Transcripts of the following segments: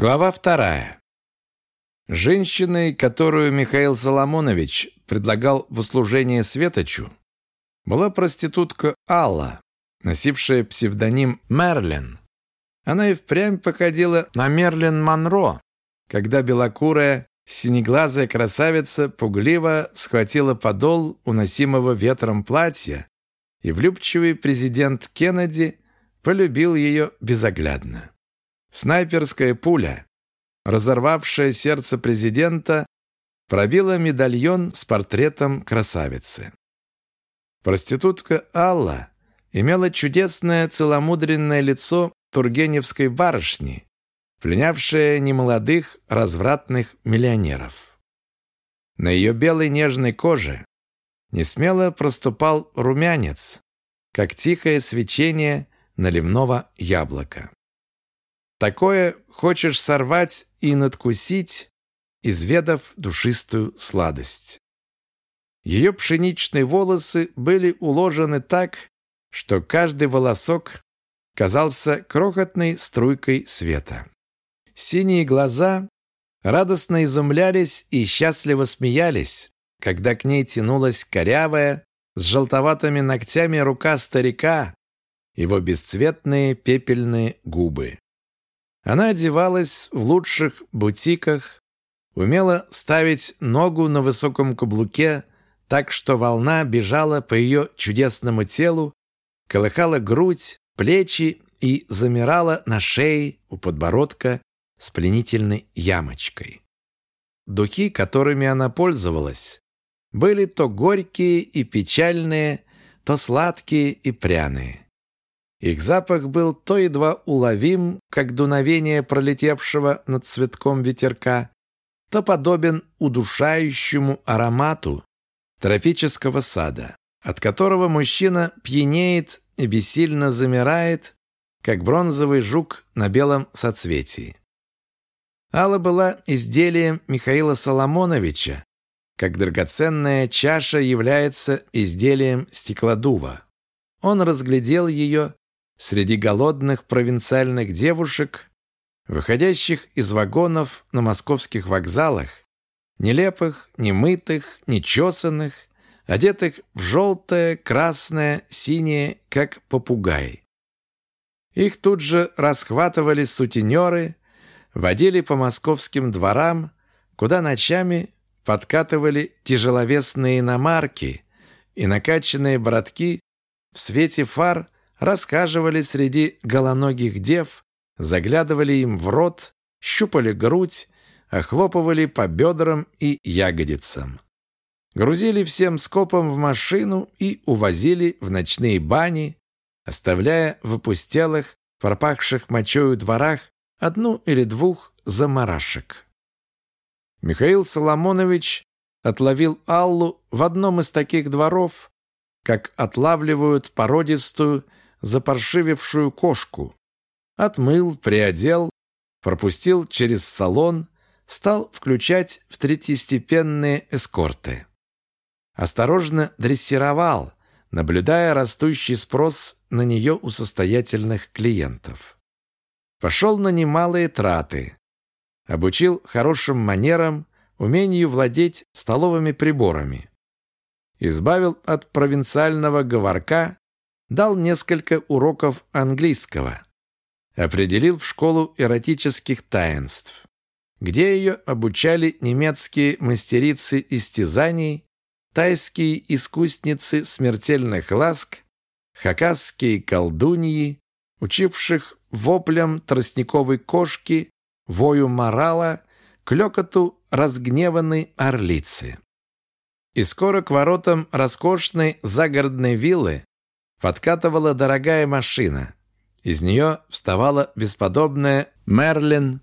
Глава вторая. Женщиной, которую Михаил Соломонович предлагал в услужение Светочу, была проститутка Алла, носившая псевдоним Мерлин. Она и впрямь походила на Мерлин Монро, когда белокурая, синеглазая красавица пугливо схватила подол уносимого ветром платья, и влюбчивый президент Кеннеди полюбил ее безоглядно. Снайперская пуля, разорвавшая сердце президента, пробила медальон с портретом красавицы. Проститутка Алла имела чудесное целомудренное лицо тургеневской барышни, пленявшее немолодых развратных миллионеров. На ее белой нежной коже несмело проступал румянец, как тихое свечение наливного яблока. Такое хочешь сорвать и надкусить, изведав душистую сладость. Ее пшеничные волосы были уложены так, что каждый волосок казался крохотной струйкой света. Синие глаза радостно изумлялись и счастливо смеялись, когда к ней тянулась корявая, с желтоватыми ногтями рука старика, его бесцветные пепельные губы. Она одевалась в лучших бутиках, умела ставить ногу на высоком каблуке так, что волна бежала по ее чудесному телу, колыхала грудь, плечи и замирала на шее у подбородка с пленительной ямочкой. Духи, которыми она пользовалась, были то горькие и печальные, то сладкие и пряные. Их запах был то едва уловим, как дуновение пролетевшего над цветком ветерка, то подобен удушающему аромату тропического сада, от которого мужчина пьянеет и бессильно замирает, как бронзовый жук на белом соцветии. Алла была изделием Михаила Соломоновича, как драгоценная чаша является изделием стеклодува. Он разглядел ее среди голодных провинциальных девушек, выходящих из вагонов на московских вокзалах, нелепых, немытых, нечесанных, одетых в желтое, красное, синее, как попугай. Их тут же расхватывали сутенеры, водили по московским дворам, куда ночами подкатывали тяжеловесные иномарки и накачанные братки в свете фар рассказывали среди голоногих дев, заглядывали им в рот, щупали грудь, охлопывали по бедрам и ягодицам. Грузили всем скопом в машину и увозили в ночные бани, оставляя в опустелых, пропахших мочою дворах одну или двух заморашек. Михаил Соломонович отловил Аллу в одном из таких дворов, как отлавливают породистую запаршивившую кошку. Отмыл, приодел, пропустил через салон, стал включать в третьестепенные эскорты. Осторожно дрессировал, наблюдая растущий спрос на нее у состоятельных клиентов. Пошел на немалые траты. Обучил хорошим манерам, умению владеть столовыми приборами. Избавил от провинциального говорка дал несколько уроков английского. Определил в школу эротических таинств, где ее обучали немецкие мастерицы истязаний, тайские искусницы смертельных ласк, хакасские колдуньи, учивших воплям тростниковой кошки, вою морала, клёкоту разгневанной орлицы. И скоро к воротам роскошной загородной виллы подкатывала дорогая машина. Из нее вставала бесподобная Мерлин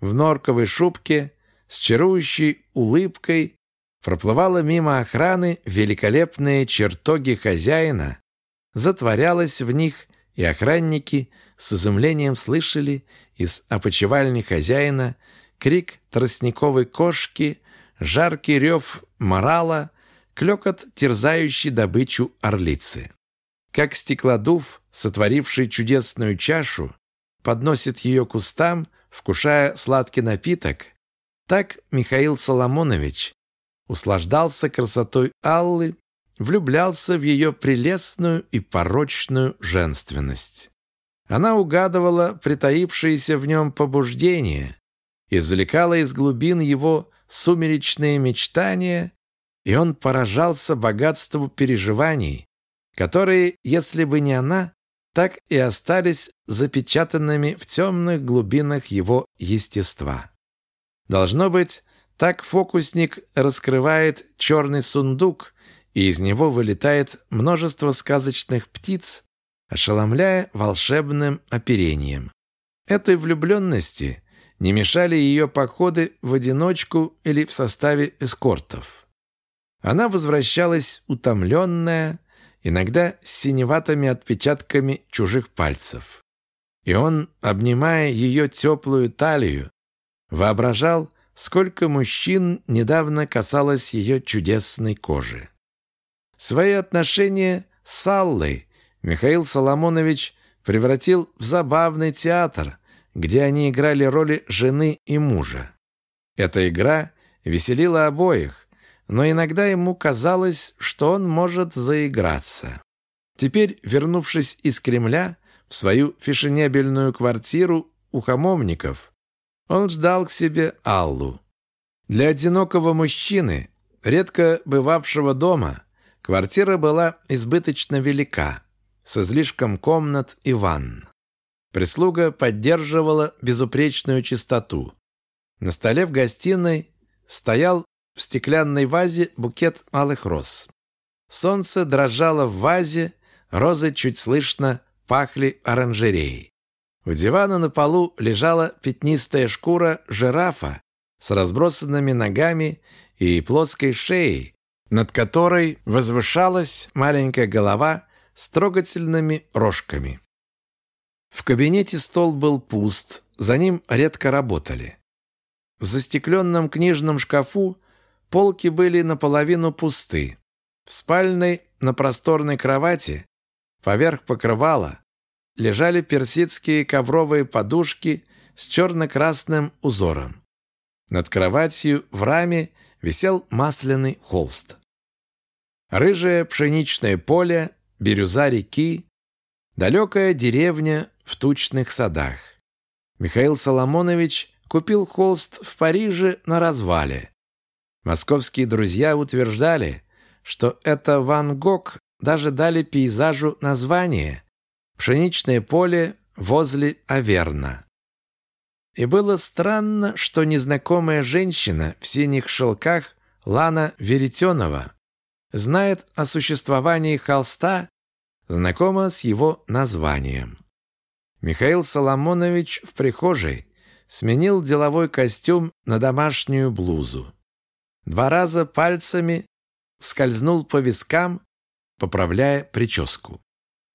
в норковой шубке с чарующей улыбкой, проплывала мимо охраны великолепные чертоги хозяина, затворялась в них, и охранники с изумлением слышали из опочивальни хозяина крик тростниковой кошки, жаркий рев морала, клёкот терзающий добычу орлицы. Как стеклодув, сотворивший чудесную чашу, подносит ее кустам вкушая сладкий напиток, так Михаил Соломонович услаждался красотой Аллы, влюблялся в ее прелестную и порочную женственность. Она угадывала притаившееся в нем побуждение, извлекала из глубин его сумеречные мечтания, и он поражался богатству переживаний, которые, если бы не она, так и остались запечатанными в темных глубинах его естества. Должно быть, так фокусник раскрывает черный сундук, и из него вылетает множество сказочных птиц, ошеломляя волшебным оперением. Этой влюбленности не мешали ее походы в одиночку или в составе эскортов. Она возвращалась утомленная, иногда с синеватыми отпечатками чужих пальцев. И он, обнимая ее теплую талию, воображал, сколько мужчин недавно касалось ее чудесной кожи. Свои отношения с Аллой Михаил Соломонович превратил в забавный театр, где они играли роли жены и мужа. Эта игра веселила обоих, но иногда ему казалось, что он может заиграться. Теперь, вернувшись из Кремля в свою фешенебельную квартиру у хамовников, он ждал к себе Аллу. Для одинокого мужчины, редко бывавшего дома, квартира была избыточно велика, с излишком комнат и ванн. Прислуга поддерживала безупречную чистоту. На столе в гостиной стоял в стеклянной вазе букет малых роз. Солнце дрожало в вазе, розы чуть слышно пахли оранжереей. У дивана на полу лежала пятнистая шкура жирафа с разбросанными ногами и плоской шеей, над которой возвышалась маленькая голова с трогательными рожками. В кабинете стол был пуст, за ним редко работали. В застекленном книжном шкафу полки были наполовину пусты. В спальной на просторной кровати поверх покрывала лежали персидские ковровые подушки с черно-красным узором. Над кроватью в раме висел масляный холст. Рыжее пшеничное поле, бирюза реки, далекая деревня в тучных садах. Михаил Соломонович купил холст в Париже на развале. Московские друзья утверждали, что это Ван Гог даже дали пейзажу название «Пшеничное поле возле Аверна». И было странно, что незнакомая женщина в синих шелках Лана Веретенова знает о существовании холста, знакома с его названием. Михаил Соломонович в прихожей сменил деловой костюм на домашнюю блузу. Два раза пальцами скользнул по вискам, поправляя прическу.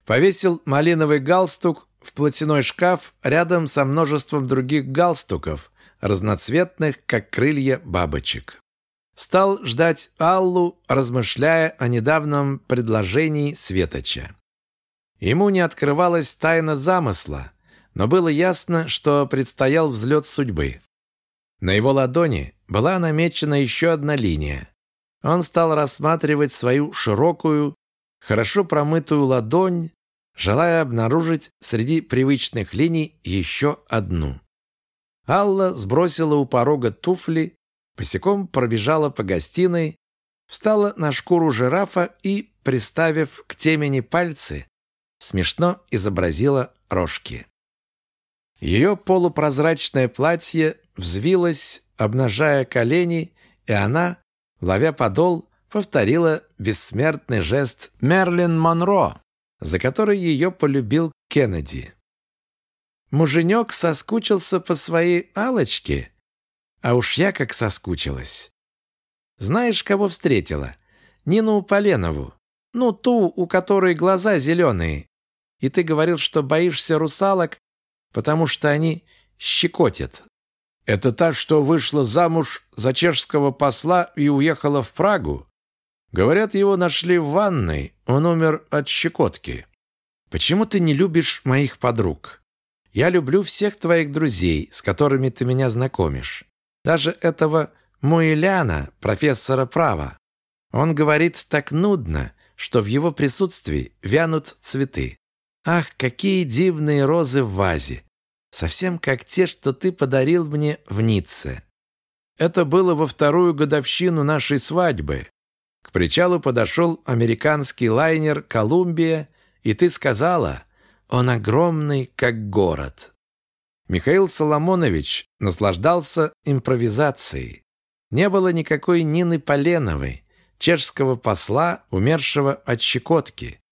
Повесил малиновый галстук в платяной шкаф рядом со множеством других галстуков, разноцветных, как крылья бабочек. Стал ждать Аллу, размышляя о недавнем предложении Светоча. Ему не открывалась тайна замысла, но было ясно, что предстоял взлет судьбы. На его ладони была намечена еще одна линия. Он стал рассматривать свою широкую, хорошо промытую ладонь, желая обнаружить среди привычных линий еще одну. Алла сбросила у порога туфли, босиком пробежала по гостиной, встала на шкуру жирафа и, приставив к темени пальцы, смешно изобразила рожки. Ее полупрозрачное платье взвилось, обнажая колени, и она, ловя подол, повторила бессмертный жест Мерлин Монро, за который ее полюбил Кеннеди. Муженек соскучился по своей алочке, а уж я как соскучилась. Знаешь, кого встретила? Нину Поленову. Ну, ту, у которой глаза зеленые, и ты говорил, что боишься русалок, потому что они щекотят. Это та, что вышла замуж за чешского посла и уехала в Прагу? Говорят, его нашли в ванной, он умер от щекотки. Почему ты не любишь моих подруг? Я люблю всех твоих друзей, с которыми ты меня знакомишь. Даже этого Муэляна, профессора права. Он говорит так нудно, что в его присутствии вянут цветы. Ах, какие дивные розы в вазе! Совсем как те, что ты подарил мне в Ницце. Это было во вторую годовщину нашей свадьбы. К причалу подошел американский лайнер «Колумбия», и ты сказала, он огромный, как город. Михаил Соломонович наслаждался импровизацией. Не было никакой Нины Поленовой, чешского посла, умершего от щекотки.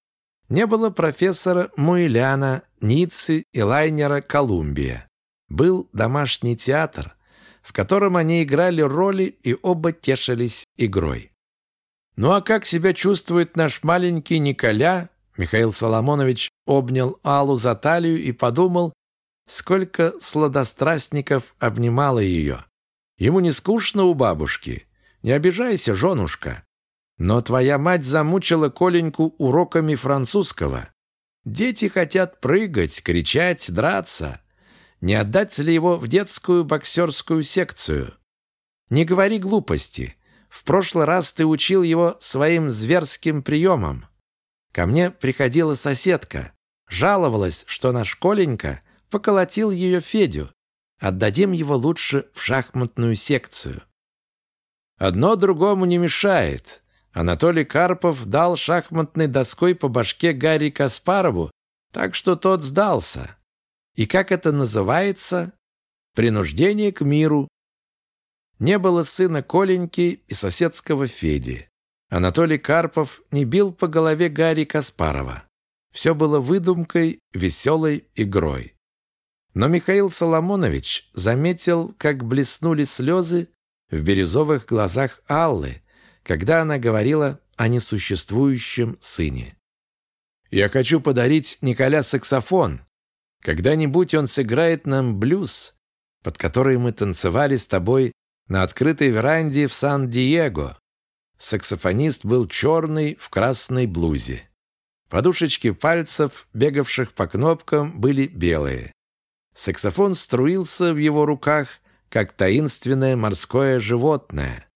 Не было профессора Муиляна, Ниццы и лайнера «Колумбия». Был домашний театр, в котором они играли роли и оба тешились игрой. «Ну а как себя чувствует наш маленький Николя?» Михаил Соломонович обнял Аллу за талию и подумал, сколько сладострастников обнимало ее. Ему не скучно у бабушки. Не обижайся, женушка. Но твоя мать замучила Коленьку уроками французского. Дети хотят прыгать, кричать, драться. Не отдать ли его в детскую боксерскую секцию? Не говори глупости. В прошлый раз ты учил его своим зверским приемам. Ко мне приходила соседка. Жаловалась, что наш Коленька поколотил ее Федю. Отдадим его лучше в шахматную секцию. Одно другому не мешает. Анатолий Карпов дал шахматной доской по башке Гарри Каспарову, так что тот сдался. И как это называется? Принуждение к миру. Не было сына Коленьки и соседского Феди. Анатолий Карпов не бил по голове Гарри Каспарова. Все было выдумкой, веселой игрой. Но Михаил Соломонович заметил, как блеснули слезы в бирюзовых глазах Аллы, когда она говорила о несуществующем сыне. «Я хочу подарить Николя саксофон. Когда-нибудь он сыграет нам блюз, под который мы танцевали с тобой на открытой веранде в Сан-Диего». Саксофонист был черный в красной блузе. Подушечки пальцев, бегавших по кнопкам, были белые. Саксофон струился в его руках, как таинственное морское животное.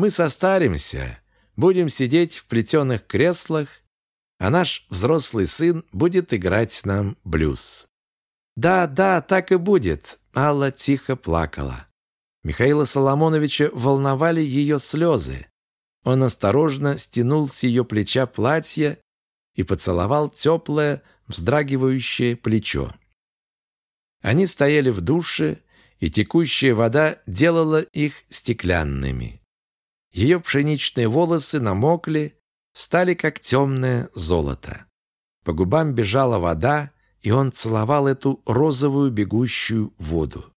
Мы состаримся, будем сидеть в плетеных креслах, а наш взрослый сын будет играть нам блюз. «Да, да, так и будет», — Алла тихо плакала. Михаила Соломоновича волновали ее слезы. Он осторожно стянул с ее плеча платье и поцеловал теплое, вздрагивающее плечо. Они стояли в душе, и текущая вода делала их стеклянными. Ее пшеничные волосы намокли, стали как темное золото. По губам бежала вода, и он целовал эту розовую бегущую воду.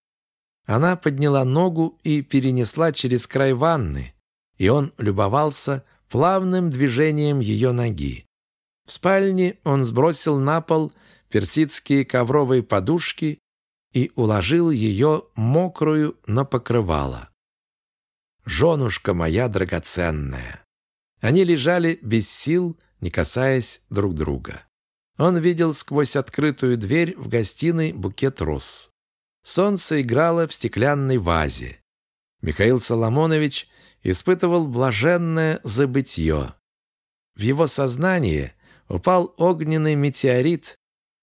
Она подняла ногу и перенесла через край ванны, и он любовался плавным движением ее ноги. В спальне он сбросил на пол персидские ковровые подушки и уложил ее мокрую на покрывало. «Женушка моя драгоценная!» Они лежали без сил, не касаясь друг друга. Он видел сквозь открытую дверь в гостиной букет роз. Солнце играло в стеклянной вазе. Михаил Соломонович испытывал блаженное забытье. В его сознание упал огненный метеорит,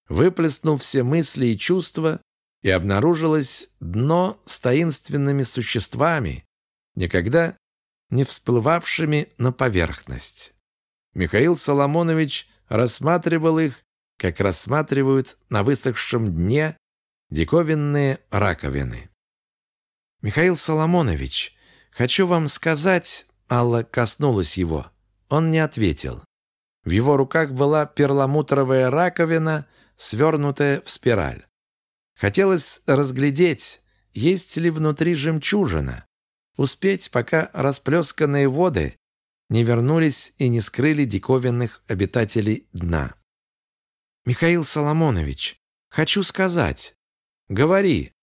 выплеснул все мысли и чувства, и обнаружилось дно с таинственными существами, никогда не всплывавшими на поверхность. Михаил Соломонович рассматривал их, как рассматривают на высохшем дне диковинные раковины. «Михаил Соломонович, хочу вам сказать...» Алла коснулась его. Он не ответил. В его руках была перламутровая раковина, свернутая в спираль. Хотелось разглядеть, есть ли внутри жемчужина. Успеть, пока расплесканные воды не вернулись и не скрыли диковинных обитателей дна. «Михаил Соломонович, хочу сказать». «Говори».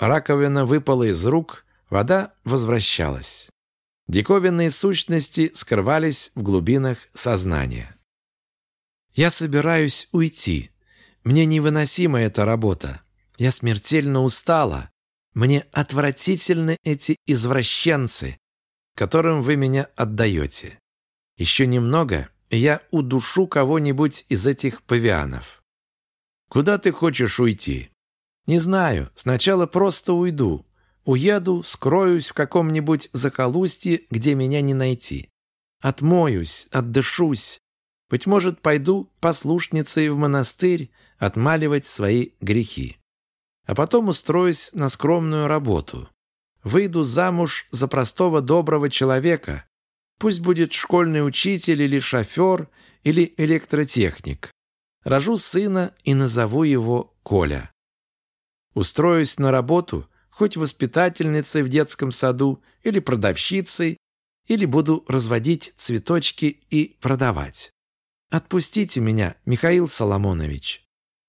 Раковина выпала из рук, вода возвращалась. Диковинные сущности скрывались в глубинах сознания. «Я собираюсь уйти. Мне невыносима эта работа. Я смертельно устала. Мне отвратительны эти извращенцы, которым вы меня отдаете. Еще немного, и я удушу кого-нибудь из этих павианов. Куда ты хочешь уйти? Не знаю. Сначала просто уйду. Уеду, скроюсь в каком-нибудь захолустье, где меня не найти. Отмоюсь, отдышусь. Быть может, пойду послушницей в монастырь отмаливать свои грехи. А потом устроюсь на скромную работу. Выйду замуж за простого доброго человека. Пусть будет школьный учитель или шофер, или электротехник. Рожу сына и назову его Коля. Устроюсь на работу, хоть воспитательницей в детском саду или продавщицей, или буду разводить цветочки и продавать. Отпустите меня, Михаил Соломонович.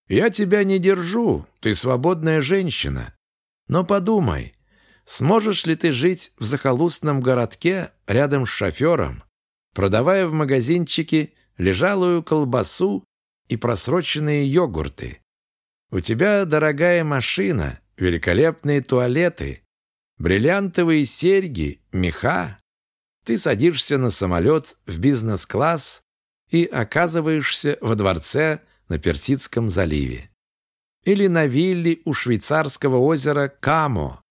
Я тебя не держу, ты свободная женщина. Но подумай, сможешь ли ты жить в захолустном городке рядом с шофером, продавая в магазинчике лежалую колбасу и просроченные йогурты? У тебя дорогая машина, великолепные туалеты, бриллиантовые серьги, меха. Ты садишься на самолет в бизнес-класс и оказываешься во дворце на Персидском заливе. Или на вилле у швейцарского озера Камо.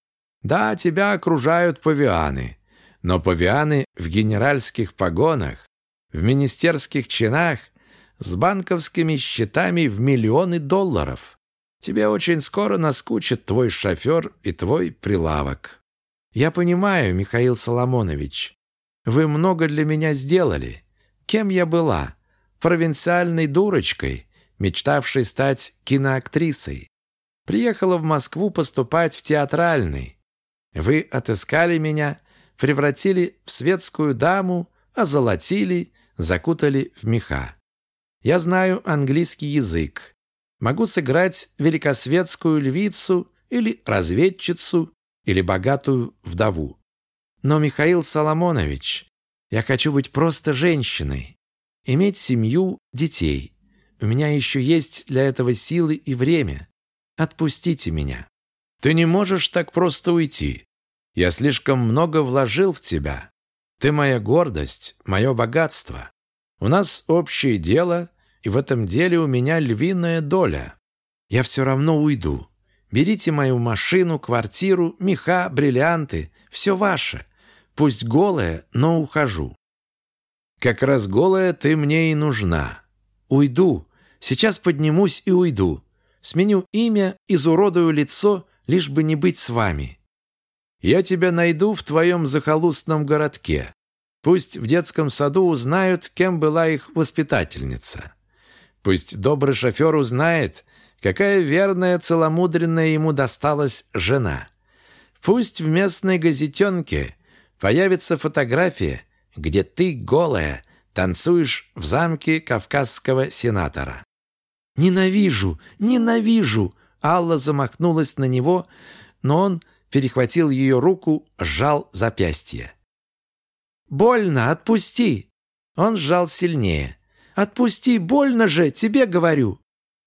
Да, тебя окружают павианы, но павианы в генеральских погонах, в министерских чинах, с банковскими счетами в миллионы долларов. Тебе очень скоро наскучит твой шофер и твой прилавок. Я понимаю, Михаил Соломонович, вы много для меня сделали. Кем я была? Провинциальной дурочкой, мечтавшей стать киноактрисой. Приехала в Москву поступать в театральный. Вы отыскали меня, превратили в светскую даму, озолотили, закутали в меха. Я знаю английский язык. Могу сыграть великосветскую львицу или разведчицу или богатую вдову. Но, Михаил Соломонович, я хочу быть просто женщиной, иметь семью, детей. У меня еще есть для этого силы и время. Отпустите меня. Ты не можешь так просто уйти. Я слишком много вложил в тебя. Ты моя гордость, мое богатство. У нас общее дело, и в этом деле у меня львиная доля. Я все равно уйду. Берите мою машину, квартиру, меха, бриллианты. Все ваше. Пусть голая, но ухожу. Как раз голая ты мне и нужна. Уйду. Сейчас поднимусь и уйду. Сменю имя, изуродую лицо, лишь бы не быть с вами. Я тебя найду в твоем захолустном городке. Пусть в детском саду узнают, кем была их воспитательница. Пусть добрый шофер узнает, какая верная, целомудренная ему досталась жена. Пусть в местной газетенке появится фотография, где ты, голая, танцуешь в замке кавказского сенатора. «Ненавижу! Ненавижу!» Алла замахнулась на него, но он перехватил ее руку, сжал запястье. «Больно! Отпусти!» Он сжал сильнее. «Отпусти! Больно же! Тебе говорю!»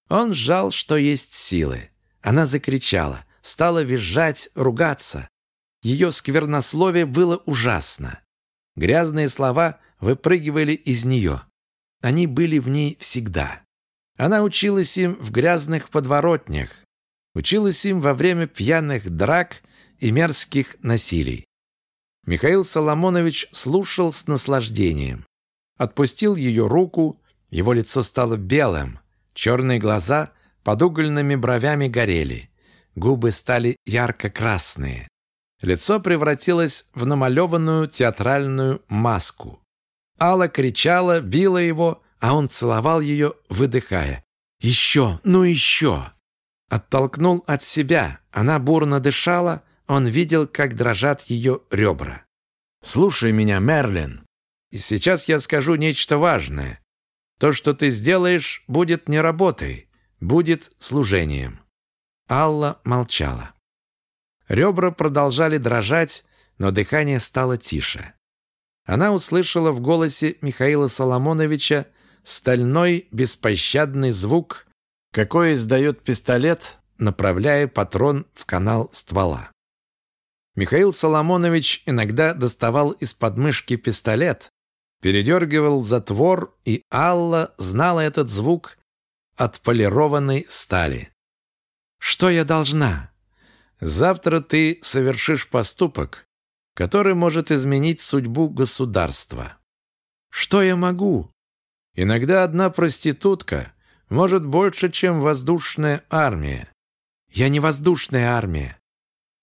Он сжал, что есть силы. Она закричала, стала визжать, ругаться. Ее сквернословие было ужасно. Грязные слова выпрыгивали из нее. Они были в ней всегда. Она училась им в грязных подворотнях, училась им во время пьяных драк и мерзких насилий. Михаил Соломонович слушал с наслаждением. Отпустил ее руку, его лицо стало белым, черные глаза под угольными бровями горели, губы стали ярко-красные. Лицо превратилось в намалеванную театральную маску. Алла кричала, била его, а он целовал ее, выдыхая. «Еще! Ну еще!» Оттолкнул от себя. Она бурно дышала, он видел, как дрожат ее ребра. «Слушай меня, Мерлин. И сейчас я скажу нечто важное. То, что ты сделаешь, будет не работой, будет служением». Алла молчала. Ребра продолжали дрожать, но дыхание стало тише. Она услышала в голосе Михаила Соломоновича стальной беспощадный звук, какой издает пистолет направляя патрон в канал ствола. Михаил Соломонович иногда доставал из подмышки пистолет, передергивал затвор, и Алла знала этот звук от полированной стали. «Что я должна?» «Завтра ты совершишь поступок, который может изменить судьбу государства». «Что я могу?» «Иногда одна проститутка может больше, чем воздушная армия». «Я не воздушная армия.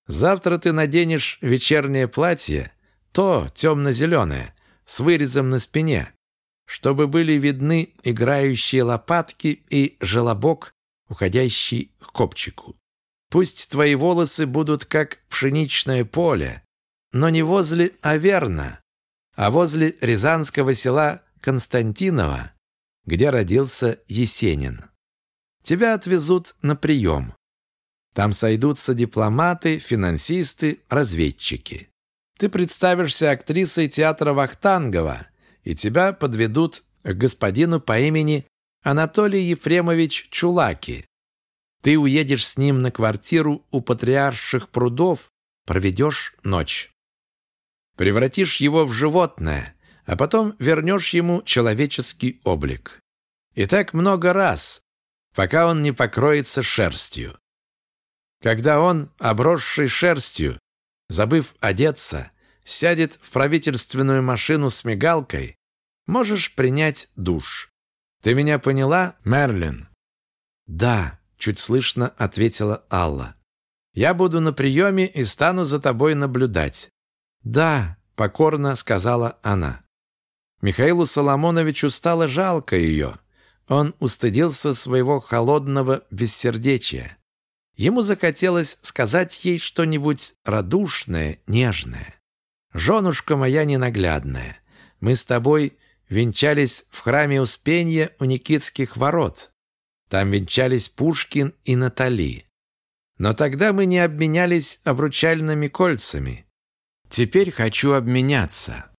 Завтра ты наденешь вечернее платье, то темно-зеленое, с вырезом на спине, чтобы были видны играющие лопатки и желобок, уходящий к копчику. Пусть твои волосы будут как пшеничное поле, но не возле Аверна, а возле рязанского села Константинова, где родился Есенин. Тебя отвезут на прием. Там сойдутся дипломаты, финансисты, разведчики. Ты представишься актрисой театра Вахтангова, и тебя подведут к господину по имени Анатолий Ефремович Чулаки. Ты уедешь с ним на квартиру у патриарших прудов, проведешь ночь. Превратишь его в животное, а потом вернешь ему человеческий облик. И так много раз, пока он не покроется шерстью. Когда он, обросший шерстью, забыв одеться, сядет в правительственную машину с мигалкой, можешь принять душ. Ты меня поняла, Мерлин? Да, чуть слышно ответила Алла. Я буду на приеме и стану за тобой наблюдать. Да, покорно сказала она. Михаилу Соломоновичу стало жалко ее. Он устыдился своего холодного бессердечия. Ему захотелось сказать ей что-нибудь радушное, нежное. «Женушка моя ненаглядная, мы с тобой венчались в храме Успенья у Никитских ворот. Там венчались Пушкин и Натали. Но тогда мы не обменялись обручальными кольцами. Теперь хочу обменяться.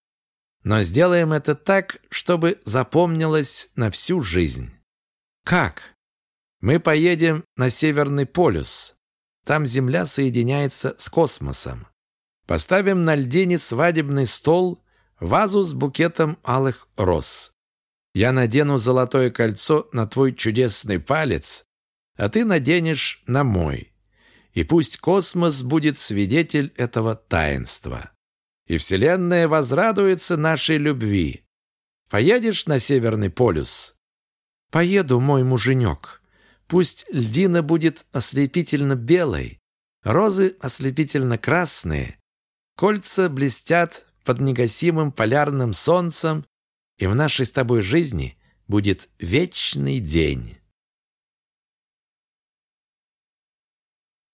Но сделаем это так, чтобы запомнилось на всю жизнь. Как? Мы поедем на Северный полюс. Там Земля соединяется с космосом. Поставим на льдине свадебный стол, вазу с букетом алых роз. Я надену золотое кольцо на твой чудесный палец, а ты наденешь на мой. И пусть космос будет свидетель этого таинства. И Вселенная возрадуется нашей любви. Поедешь на Северный полюс? Поеду, мой муженек. Пусть льдина будет ослепительно белой, розы ослепительно красные, кольца блестят под негасимым полярным солнцем, и в нашей с тобой жизни будет вечный день.